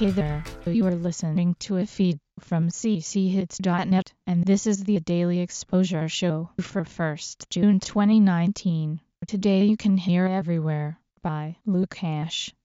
Hey there, you are listening to a feed from cchits.net, and this is the Daily Exposure Show for 1st June 2019. Today you can hear Everywhere by Lukash. Daybreak,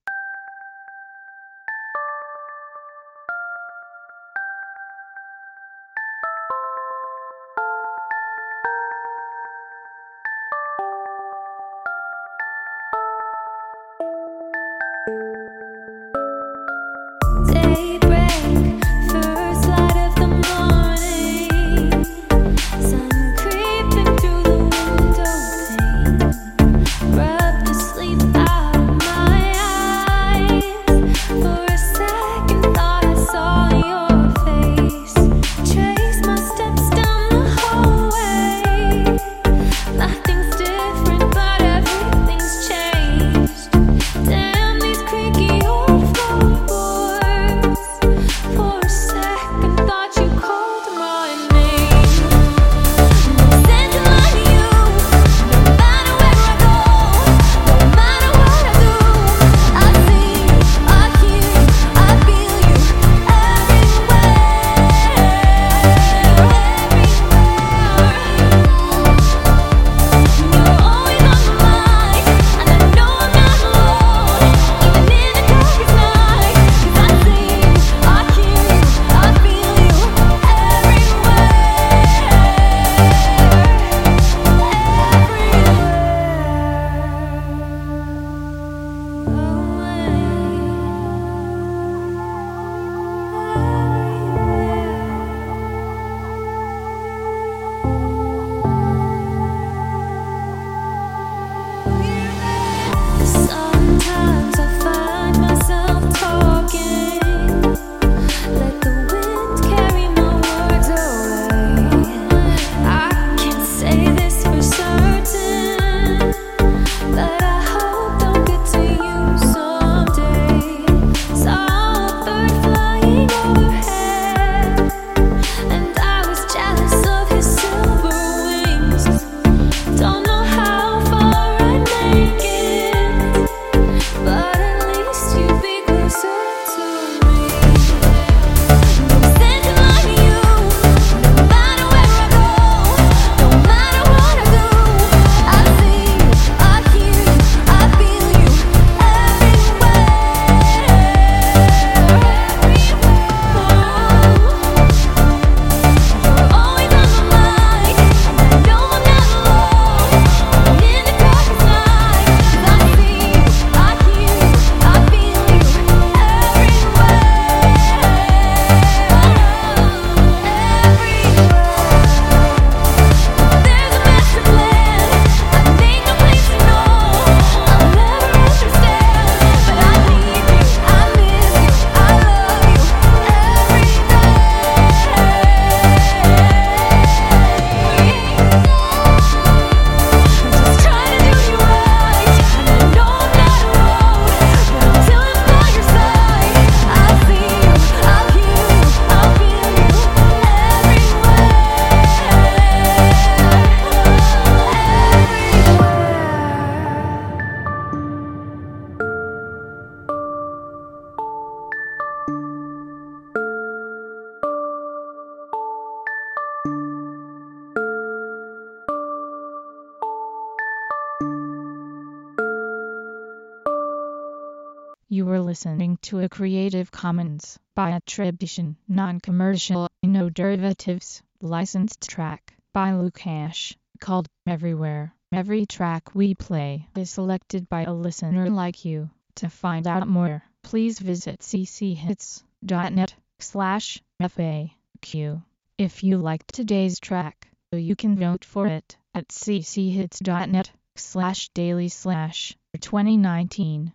You were listening to a Creative Commons by attribution, non-commercial, no derivatives, licensed track by Lukash, called Everywhere. Every track we play is selected by a listener like you. To find out more, please visit cchits.net slash FAQ. If you liked today's track, you can vote for it at cchits.net slash daily slash 2019